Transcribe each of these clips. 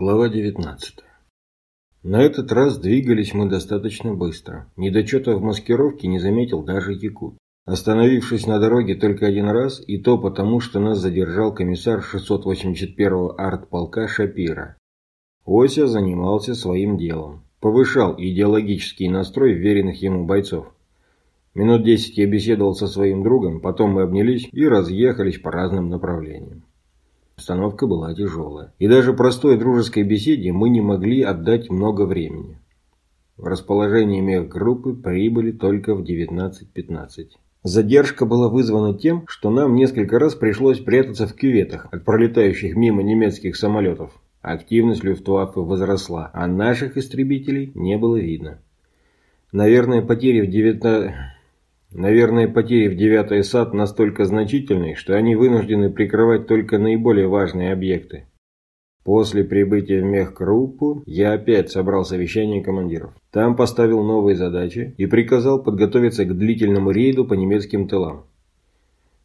Глава 19. На этот раз двигались мы достаточно быстро. Недочета в маскировке не заметил даже Якут. Остановившись на дороге только один раз, и то потому, что нас задержал комиссар 681-го артполка Шапира. Ося занимался своим делом. Повышал идеологический настрой веренных ему бойцов. Минут десять я беседовал со своим другом, потом мы обнялись и разъехались по разным направлениям. Обстановка была тяжелая. И даже простой дружеской беседе мы не могли отдать много времени. В расположение мех-группы прибыли только в 19.15. Задержка была вызвана тем, что нам несколько раз пришлось прятаться в кюветах от пролетающих мимо немецких самолетов. Активность Люфтваффе возросла, а наших истребителей не было видно. Наверное, потери в 19... Наверное, потери в 9 САД настолько значительны, что они вынуждены прикрывать только наиболее важные объекты. После прибытия в мехгруппу я опять собрал совещание командиров. Там поставил новые задачи и приказал подготовиться к длительному рейду по немецким тылам.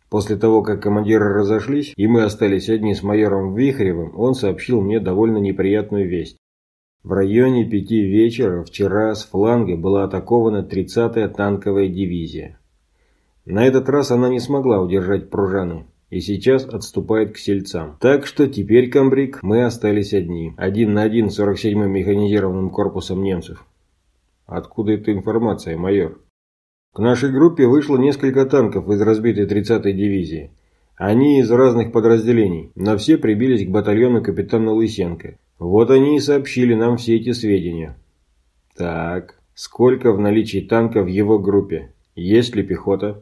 После того, как командиры разошлись, и мы остались одни с майором Вихревым, он сообщил мне довольно неприятную весть. В районе пяти вечера вчера с фланга была атакована 30-я танковая дивизия. На этот раз она не смогла удержать пружаны и сейчас отступает к сельцам. Так что теперь, комбриг, мы остались одни. Один на один с 47-м механизированным корпусом немцев. Откуда эта информация, майор? К нашей группе вышло несколько танков из разбитой 30-й дивизии. Они из разных подразделений, но все прибились к батальону капитана Лысенко. Вот они и сообщили нам все эти сведения. Так, сколько в наличии танков в его группе? Есть ли пехота?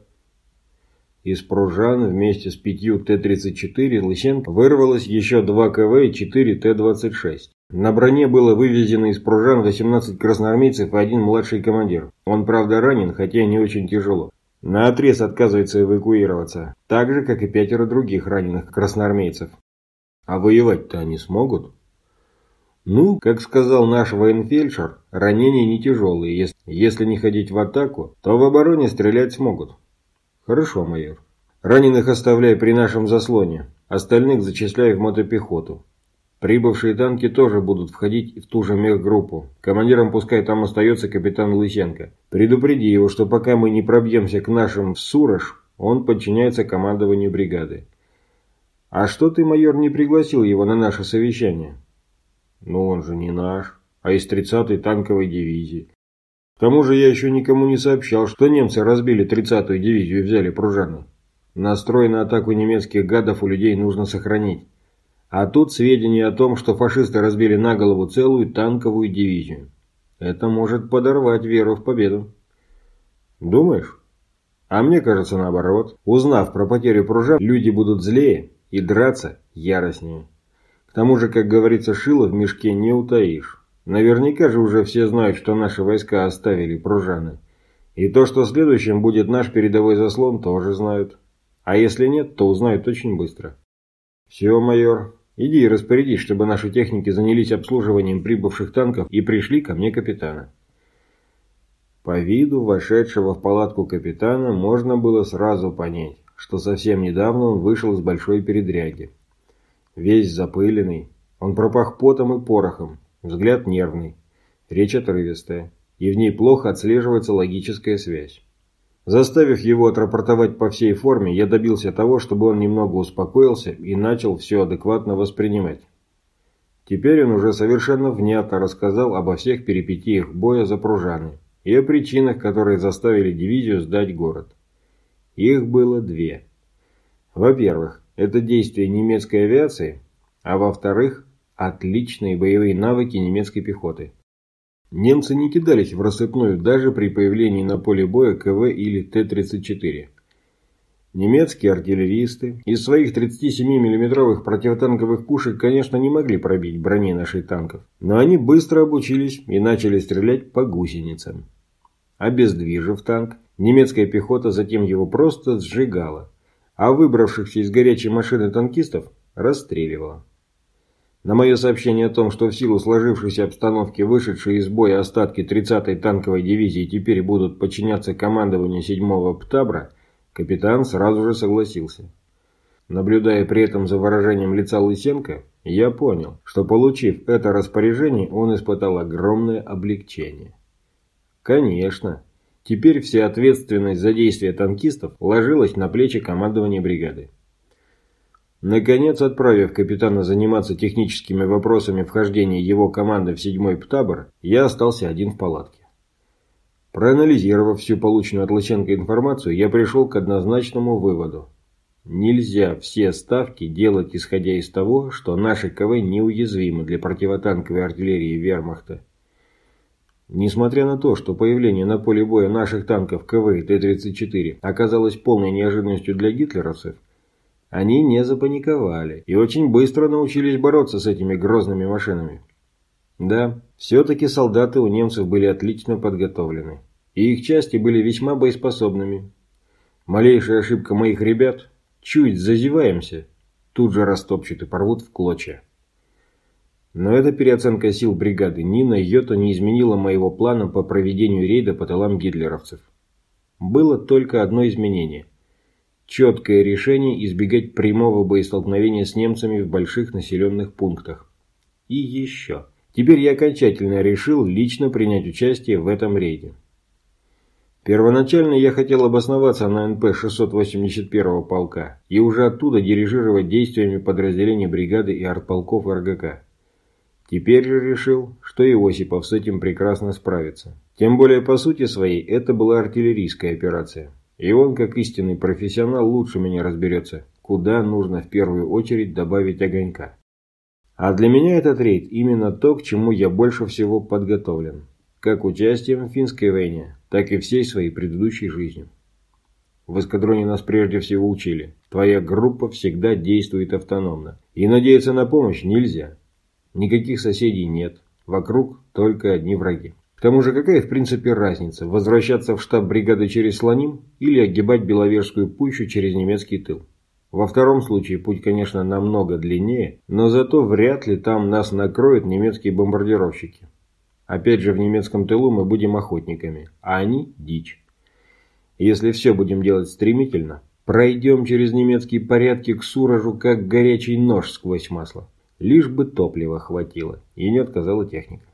Из пружан вместе с пятью Т-34 Лысенко вырвалось еще два КВ и 4 Т-26. На броне было вывезено из пружан 18 красноармейцев и один младший командир. Он, правда, ранен, хотя не очень тяжело. На отрез отказывается эвакуироваться, так же, как и пятеро других раненых красноармейцев. А воевать-то они смогут? Ну, как сказал наш военфельдшер, ранения не тяжелые. Если не ходить в атаку, то в обороне стрелять смогут. Хорошо, майор. Раненых оставляй при нашем заслоне. Остальных зачисляй в мотопехоту. Прибывшие танки тоже будут входить в ту же мехгруппу. Командиром пускай там остается капитан Лысенко. Предупреди его, что пока мы не пробьемся к нашим в Сурож, он подчиняется командованию бригады. А что ты, майор, не пригласил его на наше совещание? Ну, он же не наш, а из 30-й танковой дивизии. К тому же я еще никому не сообщал, что немцы разбили 30-ю дивизию и взяли пружаны. Настрой на атаку немецких гадов у людей нужно сохранить. А тут сведения о том, что фашисты разбили на голову целую танковую дивизию. Это может подорвать веру в победу. Думаешь? А мне кажется наоборот. Узнав про потерю пружан, люди будут злее и драться яростнее. К тому же, как говорится, шило в мешке не утаишь. Наверняка же уже все знают, что наши войска оставили пружаны. И то, что следующим будет наш передовой заслон, тоже знают. А если нет, то узнают очень быстро. Все, майор, Иди и распорядись, чтобы наши техники занялись обслуживанием прибывших танков и пришли ко мне капитана. По виду вошедшего в палатку капитана можно было сразу понять, что совсем недавно он вышел из большой передряги. Весь запыленный, он пропах потом и порохом, взгляд нервный, речь отрывистая, и в ней плохо отслеживается логическая связь. Заставив его отрапортовать по всей форме, я добился того, чтобы он немного успокоился и начал все адекватно воспринимать. Теперь он уже совершенно внятно рассказал обо всех перипетиях боя за пружаны и о причинах, которые заставили дивизию сдать город. Их было две. Во-первых, это действие немецкой авиации, а во-вторых, отличные боевые навыки немецкой пехоты. Немцы не кидались в рассыпную даже при появлении на поле боя КВ или Т-34. Немецкие артиллеристы из своих 37 миллиметровых противотанковых пушек, конечно, не могли пробить брони наших танков, но они быстро обучились и начали стрелять по гусеницам. Обездвижив танк, немецкая пехота затем его просто сжигала, а выбравшихся из горячей машины танкистов расстреливала. На мое сообщение о том, что в силу сложившейся обстановки вышедшие из боя остатки 30-й танковой дивизии теперь будут подчиняться командованию 7-го ПТАБРа, капитан сразу же согласился. Наблюдая при этом за выражением лица Лысенко, Я понял, что получив это распоряжение, он испытал огромное облегчение. Конечно, теперь вся ответственность за действия танкистов ложилась на плечи командования бригады. Наконец, отправив капитана заниматься техническими вопросами вхождения его команды в седьмой птабор, я остался один в палатке. Проанализировав всю полученную от Лысенко информацию, я пришел к однозначному выводу. Нельзя все ставки делать исходя из того, что наши КВ неуязвимы для противотанковой артиллерии вермахта. Несмотря на то, что появление на поле боя наших танков КВ и Т-34 оказалось полной неожиданностью для гитлеровцев, они не запаниковали и очень быстро научились бороться с этими грозными машинами. Да, все-таки солдаты у немцев были отлично подготовлены, и их части были весьма боеспособными. Малейшая ошибка моих ребят, чуть зазеваемся, тут же растопчут и порвут в клочья. Но эта переоценка сил бригады ни на не изменила моего плана по проведению рейда по тылам гитлеровцев. Было только одно изменение. Четкое решение избегать прямого боестолкновения с немцами в больших населенных пунктах. И еще. Теперь я окончательно решил лично принять участие в этом рейде. Первоначально я хотел обосноваться на НП 681-го полка и уже оттуда дирижировать действиями подразделений бригады и артполков РГК. Теперь же решил, что и Осипов с этим прекрасно справится. Тем более, по сути своей, это была артиллерийская операция. И он, как истинный профессионал, лучше меня разберется, куда нужно в первую очередь добавить огонька. А для меня этот рейд именно то, к чему я больше всего подготовлен. Как участием в финской войне, так и всей своей предыдущей жизнью. В эскадроне нас прежде всего учили. Твоя группа всегда действует автономно. И надеяться на помощь нельзя. Никаких соседей нет. Вокруг только одни враги тому же какая в принципе разница, возвращаться в штаб бригады через Слоним или огибать Беловежскую пущу через немецкий тыл? Во втором случае путь, конечно, намного длиннее, но зато вряд ли там нас накроют немецкие бомбардировщики. Опять же, в немецком тылу мы будем охотниками, а они – дичь. Если все будем делать стремительно, пройдем через немецкие порядки к Суражу, как горячий нож сквозь масло. Лишь бы топлива хватило, и не отказала техника.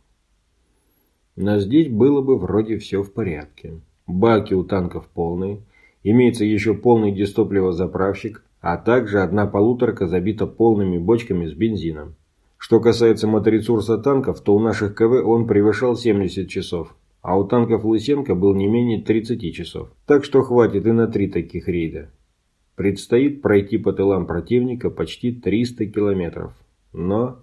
Но здесь было бы вроде все в порядке. Баки у танков полные, имеется еще полный дистопливозаправщик, а также одна полуторка забита полными бочками с бензином. Что касается моторесурса танков, то у наших КВ он превышал 70 часов, а у танков Лысенко был не менее 30 часов. Так что хватит и на три таких рейда. Предстоит пройти по тылам противника почти 300 километров. Но...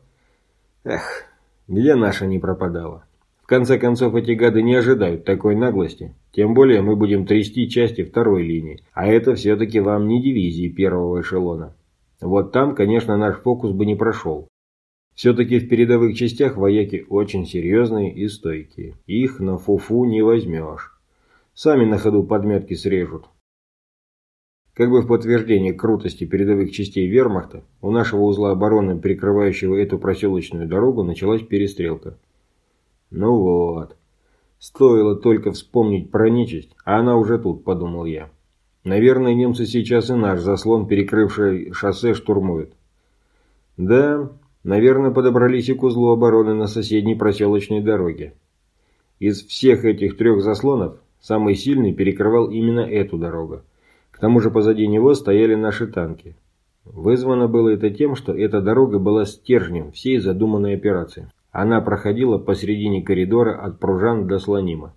Эх, где наша не пропадала? В конце концов, эти гады не ожидают такой наглости. Тем более мы будем трясти части второй линии. А это все-таки вам не дивизии первого эшелона. Вот там, конечно, наш фокус бы не прошел. Все-таки в передовых частях вояки очень серьезные и стойкие. Их на фуфу не возьмешь. Сами на ходу подметки срежут. Как бы в подтверждение крутости передовых частей вермахта, у нашего узла обороны, прикрывающего эту проселочную дорогу, началась перестрелка. Ну вот. Стоило только вспомнить про нечисть, а она уже тут, подумал я. Наверное, немцы сейчас и наш заслон, перекрывший шоссе, штурмуют. Да, наверное, подобрались и к узлу обороны на соседней проселочной дороге. Из всех этих трех заслонов самый сильный перекрывал именно эту дорогу. К тому же позади него стояли наши танки. Вызвано было это тем, что эта дорога была стержнем всей задуманной операции. Она проходила посередине коридора от Пружан до Слонима.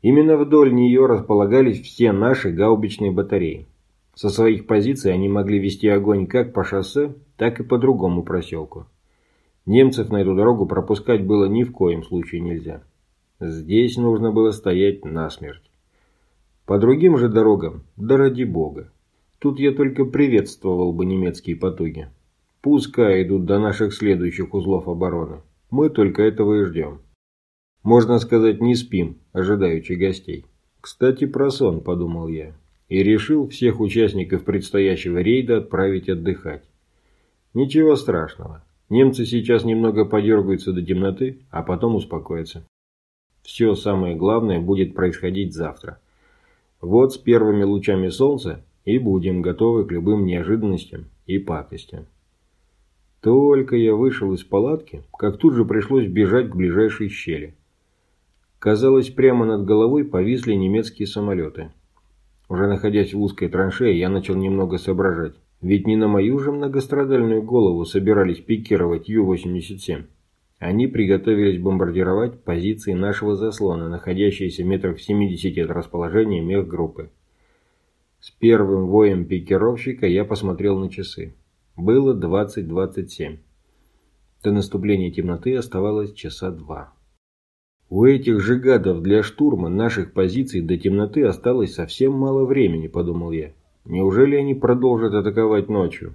Именно вдоль нее располагались все наши гаубичные батареи. Со своих позиций они могли вести огонь как по шоссе, так и по другому проселку. Немцев на эту дорогу пропускать было ни в коем случае нельзя. Здесь нужно было стоять насмерть. По другим же дорогам, да ради бога. Тут я только приветствовал бы немецкие потуги. Пускай идут до наших следующих узлов обороны. Мы только этого и ждем. Можно сказать, не спим, ожидаючи гостей. Кстати, про сон, подумал я. И решил всех участников предстоящего рейда отправить отдыхать. Ничего страшного. Немцы сейчас немного подергаются до темноты, а потом успокоятся. Все самое главное будет происходить завтра. Вот с первыми лучами солнца и будем готовы к любым неожиданностям и пакостям. Только я вышел из палатки, как тут же пришлось бежать к ближайшей щели. Казалось, прямо над головой повисли немецкие самолеты. Уже находясь в узкой траншее, я начал немного соображать. Ведь не на мою же многострадальную голову собирались пикировать Ю-87. Они приготовились бомбардировать позиции нашего заслона, находящиеся метрах в 70 от расположения мехгруппы. С первым воем пикировщика я посмотрел на часы. Было 20.27. До наступления темноты оставалось часа два. У этих же гадов для штурма наших позиций до темноты осталось совсем мало времени, подумал я. Неужели они продолжат атаковать ночью?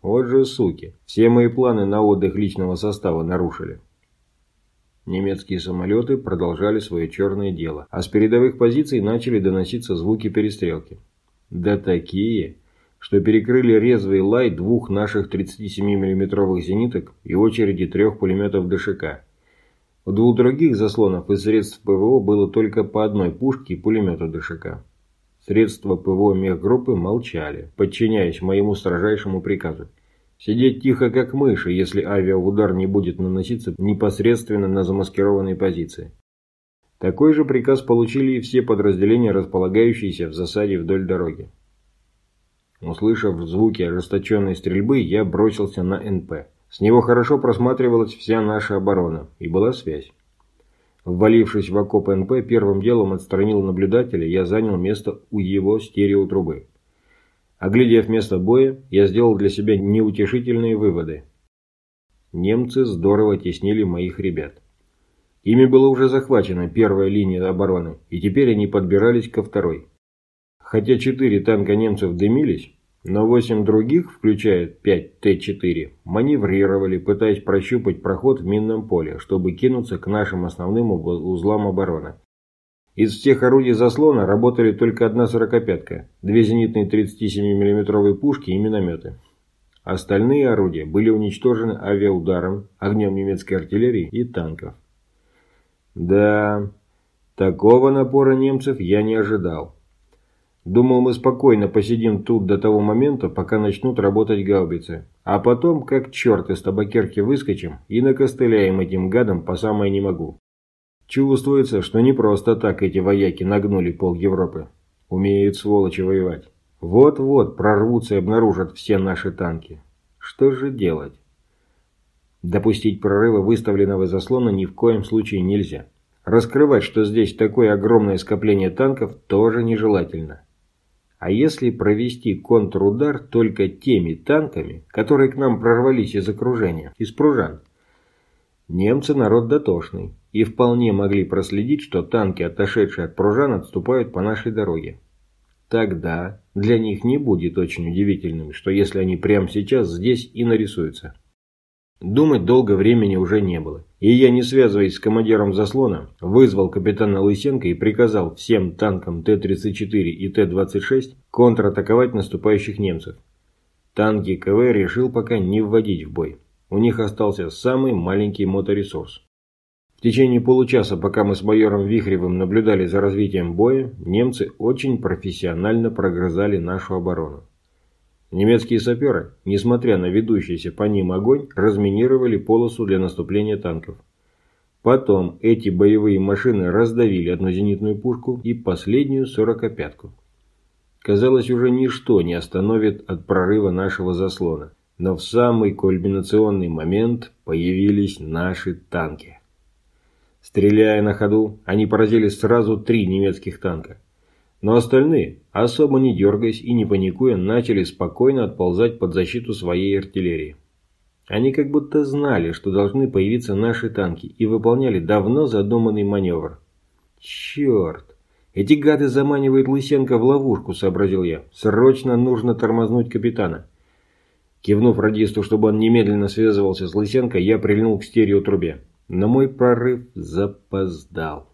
Вот же суки. Все мои планы на отдых личного состава нарушили. Немецкие самолеты продолжали свое черное дело, а с передовых позиций начали доноситься звуки перестрелки. Да такие, что перекрыли резвый лай двух наших 37 миллиметровых зениток и очереди трех пулеметов ДШК. У двух других заслонов из средств ПВО было только по одной пушке и пулемету ДШК. Средства ПВО мехгруппы молчали, подчиняясь моему строжайшему приказу. Сидеть тихо, как мыши, если авиаудар не будет наноситься непосредственно на замаскированные позиции. Такой же приказ получили и все подразделения, располагающиеся в засаде вдоль дороги. Услышав звуки ожесточенной стрельбы, я бросился на НП. С него хорошо просматривалась вся наша оборона, и была связь. Ввалившись в окоп НП, первым делом отстранил наблюдателя, я занял место у его стереотрубы. Оглядев место боя, я сделал для себя неутешительные выводы. Немцы здорово теснили моих ребят. Ими была уже захвачена первая линия обороны, и теперь они подбирались ко второй. Хотя четыре танка немцев дымились, но восемь других, включая 5 Т-4, маневрировали, пытаясь прощупать проход в минном поле, чтобы кинуться к нашим основным узлам обороны. Из всех орудий заслона работали только одна сорокопятка, две зенитные 37 миллиметровые пушки и минометы. Остальные орудия были уничтожены авиаударом, огнем немецкой артиллерии и танков. Да, такого напора немцев я не ожидал. Думал, мы спокойно посидим тут до того момента, пока начнут работать гаубицы. А потом, как черт из табакерки выскочим и накостыляем этим гадам по самое не могу. Чувствуется, что не просто так эти вояки нагнули пол Европы. Умеют сволочи воевать. Вот-вот прорвутся и обнаружат все наши танки. Что же делать? Допустить прорыва выставленного заслона ни в коем случае нельзя. Раскрывать, что здесь такое огромное скопление танков, тоже нежелательно. А если провести контрудар только теми танками, которые к нам прорвались из окружения, из пружан? Немцы народ дотошный и вполне могли проследить, что танки, отошедшие от пружан, отступают по нашей дороге. Тогда для них не будет очень удивительным, что если они прямо сейчас здесь и нарисуются. Думать долго времени уже не было, и я, не связываясь с командиром заслона, вызвал капитана Лысенко и приказал всем танкам Т-34 и Т-26 контратаковать наступающих немцев. Танки КВ решил пока не вводить в бой. У них остался самый маленький моторесурс. В течение получаса, пока мы с майором Вихревым наблюдали за развитием боя, немцы очень профессионально прогрызали нашу оборону. Немецкие саперы, несмотря на ведущийся по ним огонь, разминировали полосу для наступления танков. Потом эти боевые машины раздавили одну зенитную пушку и последнюю сорокопятку. Казалось, уже ничто не остановит от прорыва нашего заслона. Но в самый кульминационный момент появились наши танки. Стреляя на ходу, они поразили сразу три немецких танка. Но остальные, особо не дергаясь и не паникуя, начали спокойно отползать под защиту своей артиллерии. Они как будто знали, что должны появиться наши танки, и выполняли давно задуманный маневр. «Черт! Эти гады заманивают Лысенко в ловушку», – сообразил я. «Срочно нужно тормознуть капитана». Кивнув радисту, чтобы он немедленно связывался с Лысенко, я прильнул к стереотрубе. Но мой прорыв запоздал.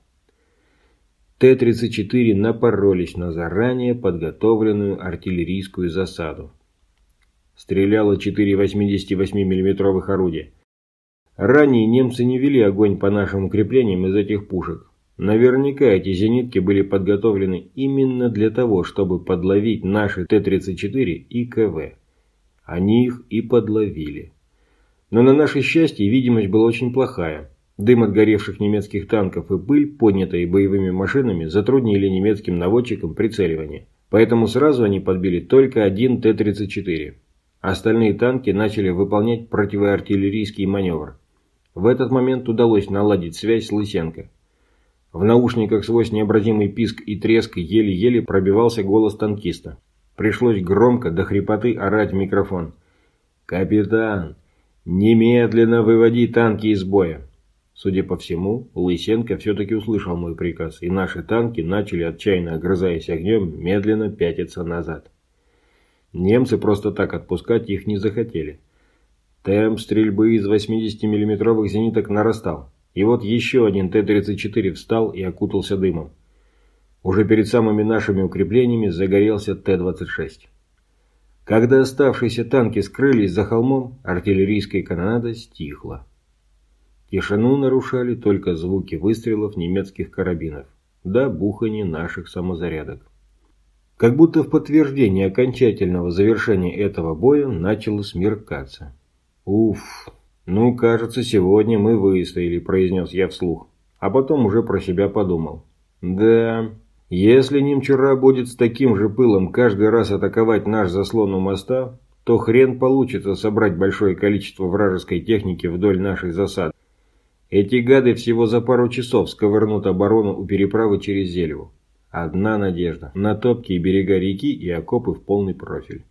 Т-34 напоролись на заранее подготовленную артиллерийскую засаду. Стреляло 4 88 миллиметровых орудия. Ранее немцы не вели огонь по нашим укреплениям из этих пушек. Наверняка эти зенитки были подготовлены именно для того, чтобы подловить наши Т-34 и КВ. Они их и подловили. Но на наше счастье видимость была очень плохая. Дым от горевших немецких танков и пыль, поднятые боевыми машинами, затруднили немецким наводчикам прицеливание. Поэтому сразу они подбили только один Т-34. Остальные танки начали выполнять противоартиллерийский маневр. В этот момент удалось наладить связь с Лысенко. В наушниках сквозь необразимый писк и треск еле-еле пробивался голос танкиста. Пришлось громко до хрипоты орать в микрофон. «Капитан, немедленно выводи танки из боя!» Судя по всему, Лысенко все-таки услышал мой приказ, и наши танки начали, отчаянно огрызаясь огнем, медленно пятиться назад. Немцы просто так отпускать их не захотели. Темп стрельбы из 80 миллиметровых зениток нарастал. И вот еще один Т-34 встал и окутался дымом. Уже перед самыми нашими укреплениями загорелся Т-26. Когда оставшиеся танки скрылись за холмом, артиллерийская канонада стихла. Тишину нарушали только звуки выстрелов немецких карабинов, да бухание наших самозарядок. Как будто в подтверждение окончательного завершения этого боя начало смеркаться. «Уф, ну, кажется, сегодня мы выстояли», – произнес я вслух. А потом уже про себя подумал. «Да, если немчура будет с таким же пылом каждый раз атаковать наш заслон у моста, то хрен получится собрать большое количество вражеской техники вдоль нашей засады. Эти гады всего за пару часов сковырнут оборону у переправы через Зелеву. Одна надежда – на топкие берега реки и окопы в полный профиль.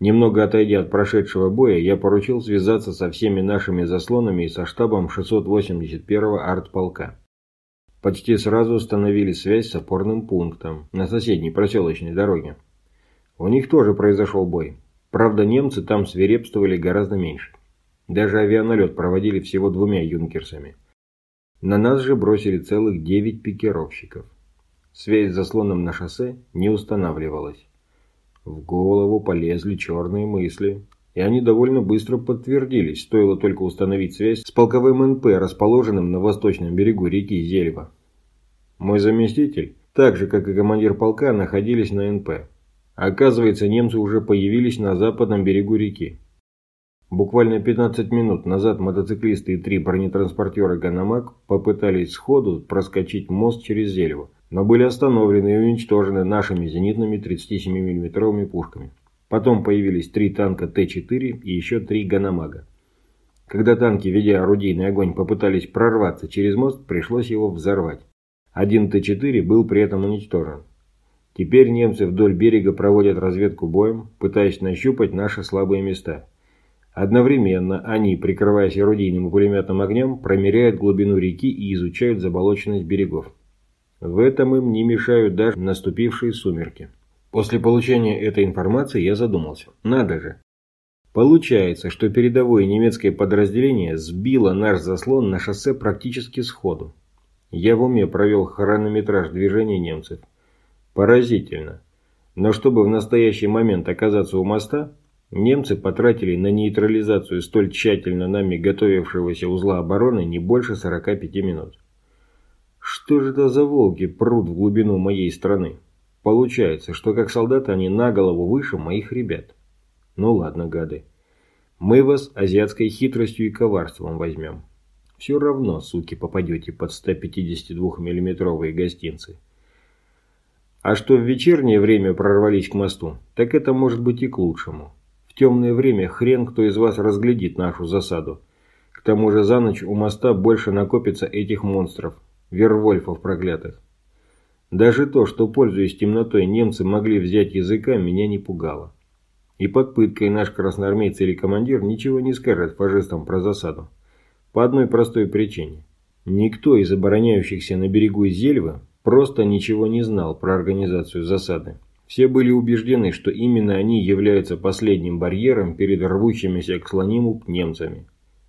Немного отойдя от прошедшего боя, я поручил связаться со всеми нашими заслонами и со штабом 681-го артполка. Почти сразу установили связь с опорным пунктом на соседней проселочной дороге. У них тоже произошел бой. Правда, немцы там свирепствовали гораздо меньше. Даже авианалет проводили всего двумя юнкерсами. На нас же бросили целых девять пикировщиков. Связь с заслоном на шоссе не устанавливалась. В голову полезли черные мысли, и они довольно быстро подтвердились, стоило только установить связь с полковым НП, расположенным на восточном берегу реки Зелева. Мой заместитель, так же как и командир полка, находились на НП. Оказывается, немцы уже появились на западном берегу реки. Буквально 15 минут назад мотоциклисты и три бронетранспортера «Ганомаг» попытались сходу проскочить мост через Зелево, но были остановлены и уничтожены нашими зенитными 37 миллиметровыми пушками. Потом появились три танка Т-4 и еще три «Ганомага». Когда танки, ведя орудийный огонь, попытались прорваться через мост, пришлось его взорвать. Один Т-4 был при этом уничтожен. Теперь немцы вдоль берега проводят разведку боем, пытаясь нащупать наши слабые места – Одновременно они, прикрываясь орудийным и пулеметным огнем, промеряют глубину реки и изучают заболоченность берегов. В этом им не мешают даже наступившие сумерки. После получения этой информации я задумался. Надо же. Получается, что передовое немецкое подразделение сбило наш заслон на шоссе практически сходу. Я в уме провел хронометраж движения немцев. Поразительно. Но чтобы в настоящий момент оказаться у моста, Немцы потратили на нейтрализацию столь тщательно нами готовившегося узла обороны не больше 45 минут. Что же это за волки прут в глубину моей страны? Получается, что как солдаты они на голову выше моих ребят. Ну ладно, гады. Мы вас азиатской хитростью и коварством возьмем. Все равно, суки, попадете под 152 миллиметровые гостинцы. А что в вечернее время прорвались к мосту, так это может быть и к лучшему. В темное время хрен кто из вас разглядит нашу засаду. К тому же за ночь у моста больше накопится этих монстров, вервольфов проклятых. Даже то, что, пользуясь темнотой, немцы могли взять языка, меня не пугало. И под пыткой наш красноармейец или командир ничего не скажет фашистам про засаду. По одной простой причине. Никто из обороняющихся на берегу Зельвы просто ничего не знал про организацию засады. Все были убеждены, что именно они являются последним барьером перед рвущимися к Слониму немцами.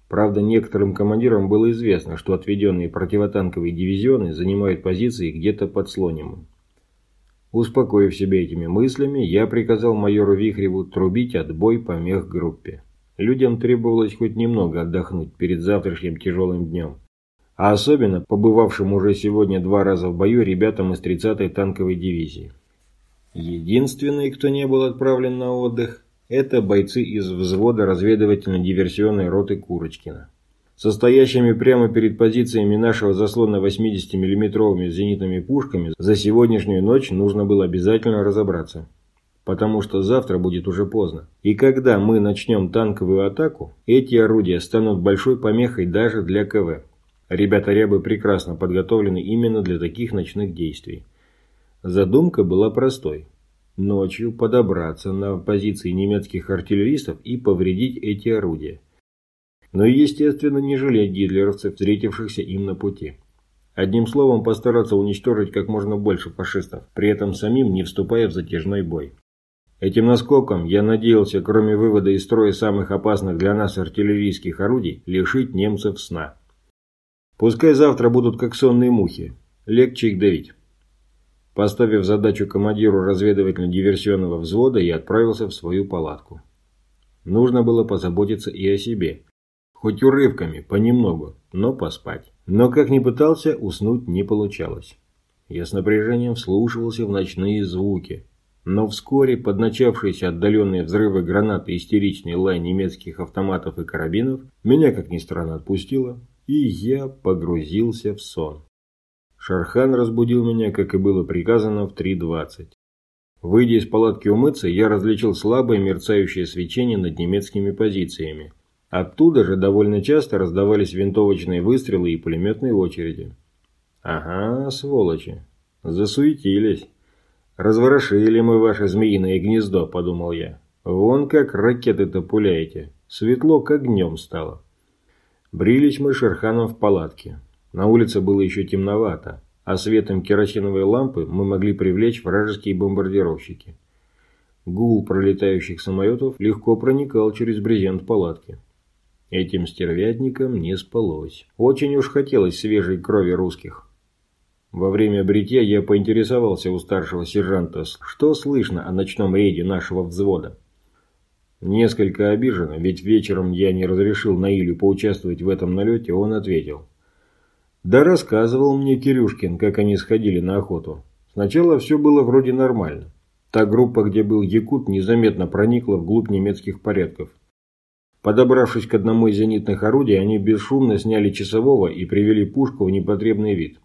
Правда, некоторым командирам было известно, что отведенные противотанковые дивизионы занимают позиции где-то под Слонимом. Успокоив себя этими мыслями, я приказал майору Вихреву трубить отбой по мехгруппе. Людям требовалось хоть немного отдохнуть перед завтрашним тяжелым днем. А особенно побывавшим уже сегодня два раза в бою ребятам из 30-й танковой дивизии. Единственный, кто не был отправлен на отдых, Это бойцы из взвода разведывательно-диверсионной роты Курочкина. Состоящими прямо перед позициями нашего заслона 80 миллиметровыми зенитными пушками за сегодняшнюю ночь нужно было обязательно разобраться. Потому что завтра будет уже поздно. И когда мы начнем танковую атаку, эти орудия станут большой помехой даже для КВ. Ребята Рябы прекрасно подготовлены именно для таких ночных действий. Задумка была простой ночью подобраться на позиции немецких артиллеристов и повредить эти орудия. Но, естественно, не жалеть гитлеровцев, встретившихся им на пути. Одним словом, постараться уничтожить как можно больше фашистов, при этом самим не вступая в затяжной бой. Этим наскоком я надеялся, кроме вывода из строя самых опасных для нас артиллерийских орудий, лишить немцев сна. Пускай завтра будут как сонные мухи, легче их давить. Поставив задачу командиру разведывательно-диверсионного взвода, я отправился в свою палатку. Нужно было позаботиться и о себе. Хоть урывками, понемногу, но поспать. Но как ни пытался, уснуть не получалось. Я с напряжением вслушивался в ночные звуки. Но вскоре под начавшиеся отдаленные взрывы гранат и истеричный лай немецких автоматов и карабинов меня, как ни странно, отпустило, и я погрузился в сон. Шархан разбудил меня, как и было приказано, в 3.20. Выйдя из палатки умыться, я различил слабое мерцающее свечение над немецкими позициями. Оттуда же довольно часто раздавались винтовочные выстрелы и пулеметные очереди. Ага, сволочи. Засуетились. Разворошили мы ваше змеиное гнездо, подумал я. Вон как ракеты-то пуляете. Светло, как днем стало. Брились мы Шерханом в палатке. На улице было еще темновато, а светом керосиновой лампы мы могли привлечь вражеские бомбардировщики. Гул пролетающих самолетов легко проникал через брезент палатки. Этим стервятникам не спалось. Очень уж хотелось свежей крови русских. Во время бритья я поинтересовался у старшего сержанта, что слышно о ночном рейде нашего взвода. Несколько обиженно, ведь вечером я не разрешил Наилю поучаствовать в этом налете, он ответил – да рассказывал мне Кирюшкин, как они сходили на охоту. Сначала все было вроде нормально. Та группа, где был Якут, незаметно проникла вглубь немецких порядков. Подобравшись к одному из зенитных орудий, они бесшумно сняли часового и привели пушку в непотребный вид.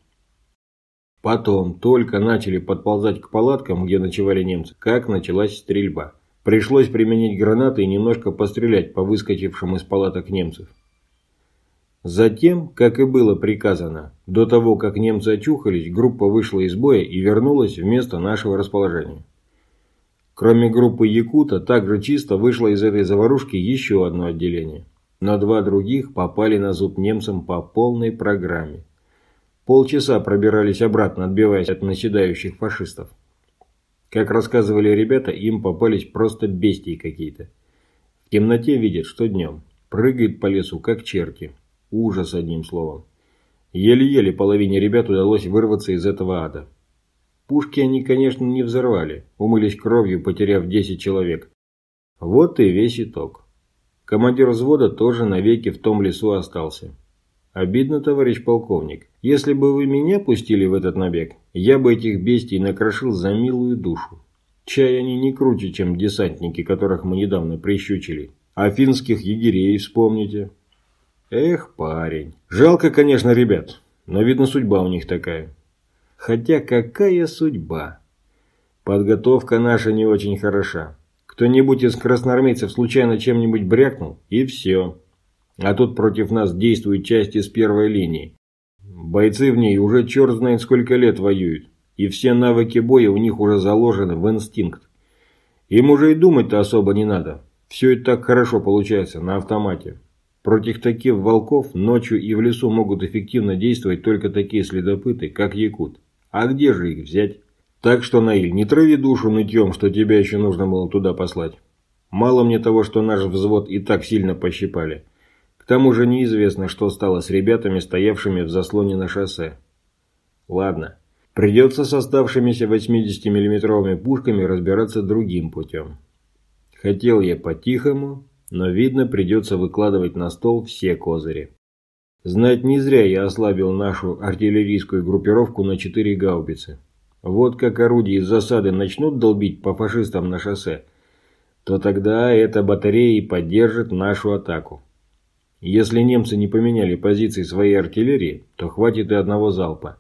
Потом только начали подползать к палаткам, где ночевали немцы, как началась стрельба. Пришлось применить гранаты и немножко пострелять по выскочившим из палаток немцев. Затем, как и было приказано, до того, как немцы очухались, группа вышла из боя и вернулась в место нашего расположения. Кроме группы Якута, также чисто вышло из этой заварушки еще одно отделение. Но два других попали на зуб немцам по полной программе. Полчаса пробирались обратно, отбиваясь от наседающих фашистов. Как рассказывали ребята, им попались просто бестии какие-то. В темноте видят, что днем. Прыгают по лесу, как черти. Ужас, одним словом. Еле-еле половине ребят удалось вырваться из этого ада. Пушки они, конечно, не взорвали, умылись кровью, потеряв 10 человек. Вот и весь итог. Командир взвода тоже навеки в том лесу остался. Обидно, товарищ полковник. Если бы вы меня пустили в этот набег, я бы этих бестий накрошил за милую душу. Чай они не круче, чем десантники, которых мы недавно прищучили. А финских егерей вспомните. Эх, парень. Жалко, конечно, ребят, но видно судьба у них такая. Хотя какая судьба? Подготовка наша не очень хороша. Кто-нибудь из красноармейцев случайно чем-нибудь брякнул, и все. А тут против нас действует часть из первой линии. Бойцы в ней уже черт знает сколько лет воюют, и все навыки боя у них уже заложены в инстинкт. Им уже и думать-то особо не надо. Все это так хорошо получается, на автомате. Против таких волков ночью и в лесу могут эффективно действовать только такие следопыты, как Якут. А где же их взять? Так что, Наиль, не трави душу нытьем, что тебя еще нужно было туда послать. Мало мне того, что наш взвод и так сильно пощипали. К тому же неизвестно, что стало с ребятами, стоявшими в заслоне на шоссе. Ладно, придется с оставшимися 80-миллиметровыми пушками разбираться другим путем. Хотел я по-тихому, но, видно, придется выкладывать на стол все козыри. Знать не зря я ослабил нашу артиллерийскую группировку на четыре гаубицы. Вот как орудия из засады начнут долбить по фашистам на шоссе. то тогда эта батарея и поддержит нашу атаку. Если немцы не поменяли позиции своей артиллерии, то хватит и одного залпа.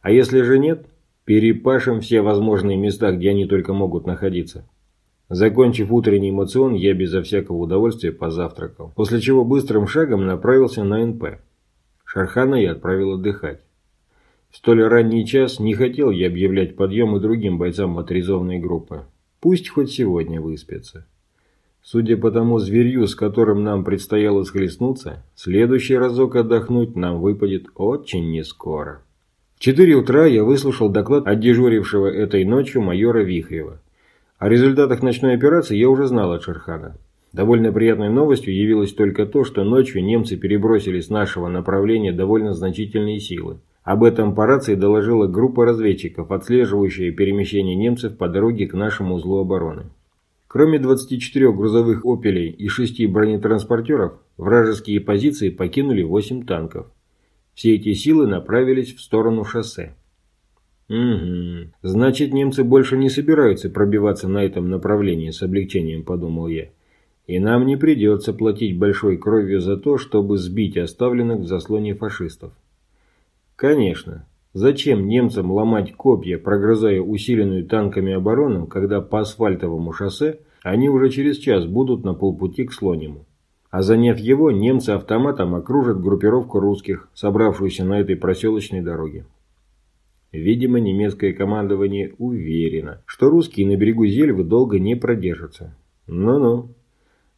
А если же нет, перепашем все возможные места, где они только могут находиться. Закончив утренний эмоцион, я безо всякого удовольствия позавтракал, после чего быстрым шагом направился на НП. Шархана я отправил отдыхать. В столь ранний час не хотел я объявлять подъем и другим бойцам моторизованной группы. Пусть хоть сегодня выспятся. Судя по тому зверью, с которым нам предстояло схлестнуться, следующий разок отдохнуть нам выпадет очень нескоро. В 4 утра я выслушал доклад от дежурившего этой ночью майора Вихрева. О результатах ночной операции я уже знал от Шерхана. Довольно приятной новостью явилось только то, что ночью немцы перебросили с нашего направления довольно значительные силы. Об этом по рации доложила группа разведчиков, отслеживающая перемещение немцев по дороге к нашему узлу обороны. Кроме 24 грузовых «Опелей» и 6 бронетранспортеров, вражеские позиции покинули 8 танков. Все эти силы направились в сторону шоссе. «Угу. Значит, немцы больше не собираются пробиваться на этом направлении с облегчением», – подумал я. «И нам не придется платить большой кровью за то, чтобы сбить оставленных в заслоне фашистов». Конечно, Зачем немцам ломать копья, прогрызая усиленную танками оборону, когда по асфальтовому шоссе они уже через час будут на полпути к Слониму? А заняв его, немцы автоматом окружат группировку русских, собравшуюся на этой проселочной дороге. Видимо, немецкое командование уверено, что русские на берегу Зельвы долго не продержатся. Ну-ну.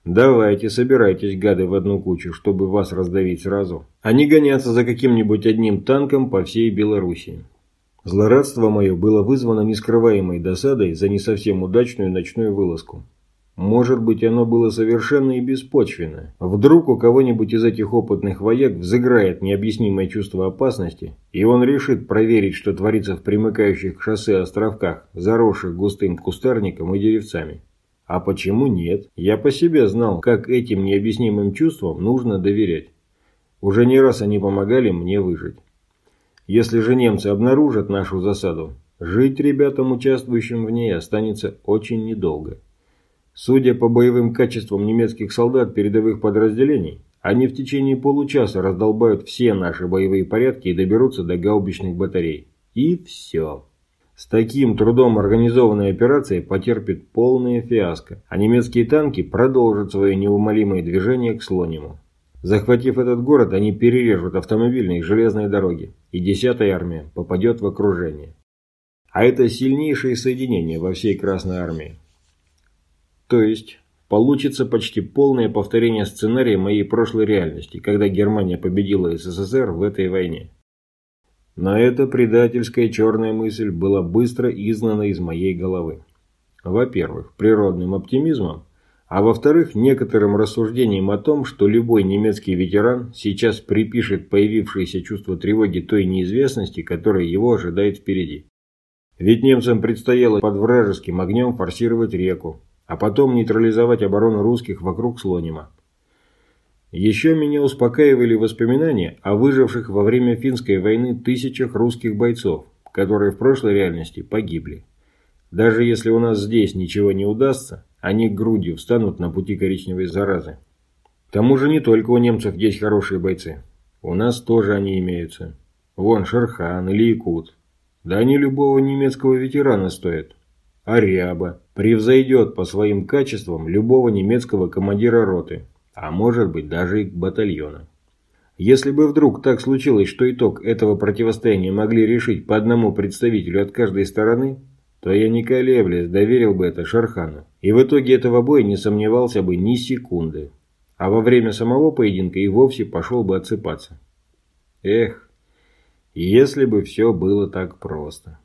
Давайте, собирайтесь, гады, в одну кучу, чтобы вас раздавить сразу. А не гоняться за каким-нибудь одним танком по всей Белоруссии. Злорадство мое было вызвано нескрываемой досадой за не совсем удачную ночную вылазку. Может быть, оно было совершенно и беспочвенно. Вдруг у кого-нибудь из этих опытных вояк взыграет необъяснимое чувство опасности, и он решит проверить, что творится в примыкающих к шоссе островках, заросших густым кустарником и деревцами. А почему нет? Я по себе знал, как этим необъяснимым чувствам нужно доверять. Уже не раз они помогали мне выжить. Если же немцы обнаружат нашу засаду, жить ребятам, участвующим в ней, останется очень недолго. Судя по боевым качествам немецких солдат передовых подразделений, они в течение получаса раздолбают все наши боевые порядки и доберутся до гаубичных батарей. И все. С таким трудом организованная операция потерпит полное фиаско, а немецкие танки продолжат свое неумолимое движение к Слониму. Захватив этот город, они перережут автомобильные и железные дороги, и 10-я армия попадет в окружение. А это сильнейшее соединение во всей Красной армии. То есть, получится почти полное повторение сценария моей прошлой реальности, когда Германия победила СССР в этой войне. Но эта предательская черная мысль была быстро изгнана из моей головы. Во-первых, природным оптимизмом, а во-вторых, некоторым рассуждением о том, что любой немецкий ветеран сейчас припишет появившееся чувство тревоги той неизвестности, которая его ожидает впереди. Ведь немцам предстояло под вражеским огнем форсировать реку, а потом нейтрализовать оборону русских вокруг Слонима. Еще меня успокаивали воспоминания о выживших во время финской войны тысячах русских бойцов, которые в прошлой реальности погибли. Даже если у нас здесь ничего не удастся, они грудью встанут на пути коричневой заразы. К тому же не только у немцев есть хорошие бойцы. У нас тоже они имеются. Вон Шерхан или Якут. Да они любого немецкого ветерана стоят. А Ряба превзойдет по своим качествам любого немецкого командира роты а может быть даже и к батальону. Если бы вдруг так случилось, что итог этого противостояния могли решить по одному представителю от каждой стороны, то я не колеблясь доверил бы это Шархану. И в итоге этого боя не сомневался бы ни секунды. А во время самого поединка и вовсе пошел бы отсыпаться. Эх, если бы все было так просто.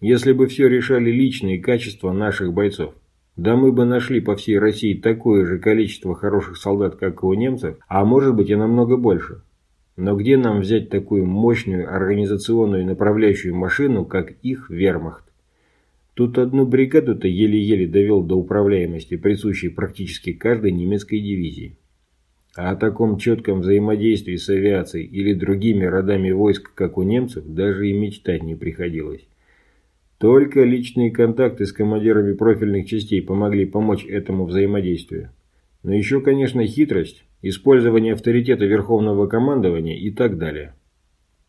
Если бы все решали личные качества наших бойцов. Да мы бы нашли по всей России такое же количество хороших солдат, как и у немцев, а может быть и намного больше. Но где нам взять такую мощную организационную направляющую машину, как их вермахт? Тут одну бригаду-то еле-еле довел до управляемости, присущей практически каждой немецкой дивизии. А о таком четком взаимодействии с авиацией или другими родами войск, как у немцев, даже и мечтать не приходилось. Только личные контакты с командирами профильных частей помогли помочь этому взаимодействию. Но еще, конечно, хитрость, использование авторитета Верховного командования и так далее.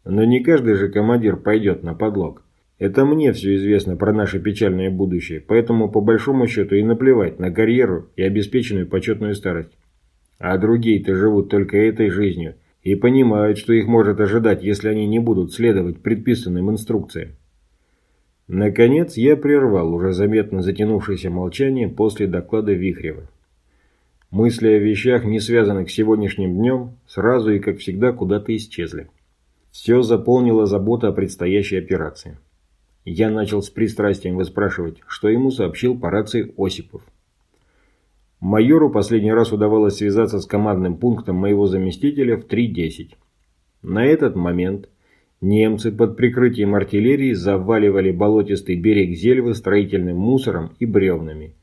Но не каждый же командир пойдет на подлог. Это мне все известно про наше печальное будущее, поэтому по большому счету и наплевать на карьеру и обеспеченную почетную старость. А другие-то живут только этой жизнью и понимают, что их может ожидать, если они не будут следовать предписанным инструкциям. Наконец я прервал уже заметно затянувшееся молчание после доклада Вихрева. Мысли о вещах, не связанных с сегодняшним днем, сразу и, как всегда, куда-то исчезли. Все заполнила забота о предстоящей операции. Я начал с пристрастием выспрашивать, что ему сообщил по рации Осипов. Майору последний раз удавалось связаться с командным пунктом моего заместителя в 3.10. На этот момент немцы под прикрытием артиллерии заваливали болотистый берег Зельвы строительным мусором и бревнами.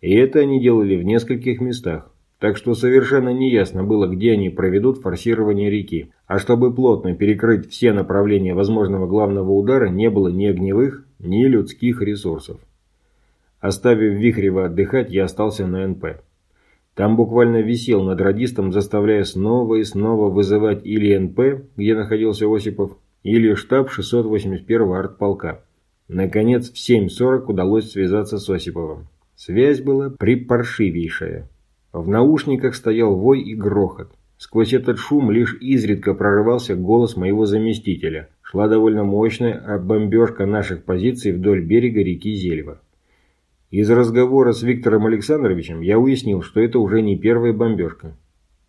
И это они делали в нескольких местах, так что совершенно неясно было, где они проведут форсирование реки. А чтобы плотно перекрыть все направления возможного главного удара, не было ни огневых, ни людских ресурсов. Оставив Вихрева отдыхать, я остался на НП. Там буквально висел над радистом, заставляя снова и снова вызывать или НП, где находился Осипов, или штаб 681-го артполка. Наконец, в 7.40 удалось связаться с Осиповым. Связь была припаршивейшая. В наушниках стоял вой и грохот. Сквозь этот шум лишь изредка прорывался голос моего заместителя. Шла довольно мощная бомбежка наших позиций вдоль берега реки Зельва. Из разговора с Виктором Александровичем я уяснил, что это уже не первая бомбежка.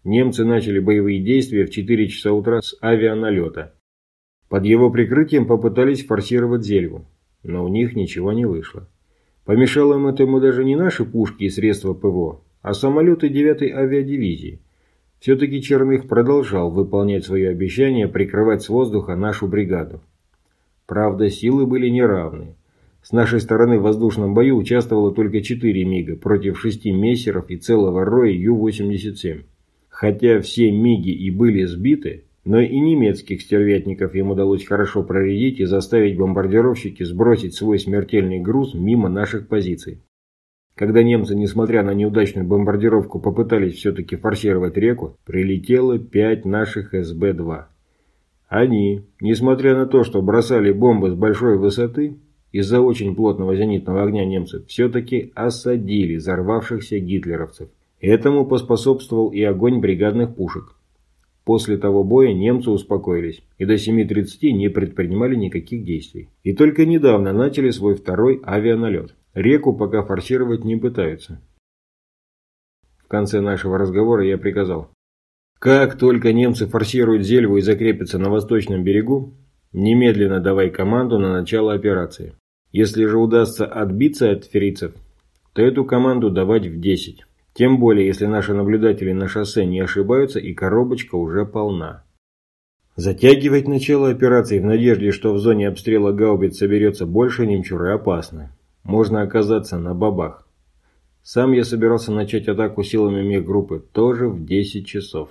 Немцы начали боевые действия в 4 часа утра с авианалета. Под его прикрытием попытались форсировать Зельву, но у них ничего не вышло. Помешало им этому даже не наши пушки и средства ПВО, а самолеты 9-й авиадивизии. Все-таки Черных продолжал выполнять свое обещание прикрывать с воздуха нашу бригаду. Правда, силы были неравны. С нашей стороны в воздушном бою участвовало только 4 МиГа против 6 мессеров и целого роя Ю-87. Хотя все МиГи и были сбиты, но и немецких стервятников им удалось хорошо проредить и заставить бомбардировщики сбросить свой смертельный груз мимо наших позиций. Когда немцы, несмотря на неудачную бомбардировку, попытались все-таки форсировать реку, прилетело пять наших СБ-2. Они, несмотря на то, что бросали бомбы с большой высоты, из-за очень плотного зенитного огня немцев, все-таки осадили взорвавшихся гитлеровцев. Этому поспособствовал и огонь бригадных пушек. После того боя немцы успокоились и до 7.30 не предпринимали никаких действий. И только недавно начали свой второй авианалет. Реку пока форсировать не пытаются. В конце нашего разговора я приказал. Как только немцы форсируют Зельву и закрепятся на восточном берегу, немедленно давай команду на начало операции. Если же удастся отбиться от ферицев, то эту команду давать в 10. Тем более, если наши наблюдатели на шоссе не ошибаются и коробочка уже полна. Затягивать начало операции в надежде, что в зоне обстрела гаубиц соберется больше немчуры опасно можно оказаться на бабах. Сам я собирался начать атаку силами мехгруппы тоже в 10 часов.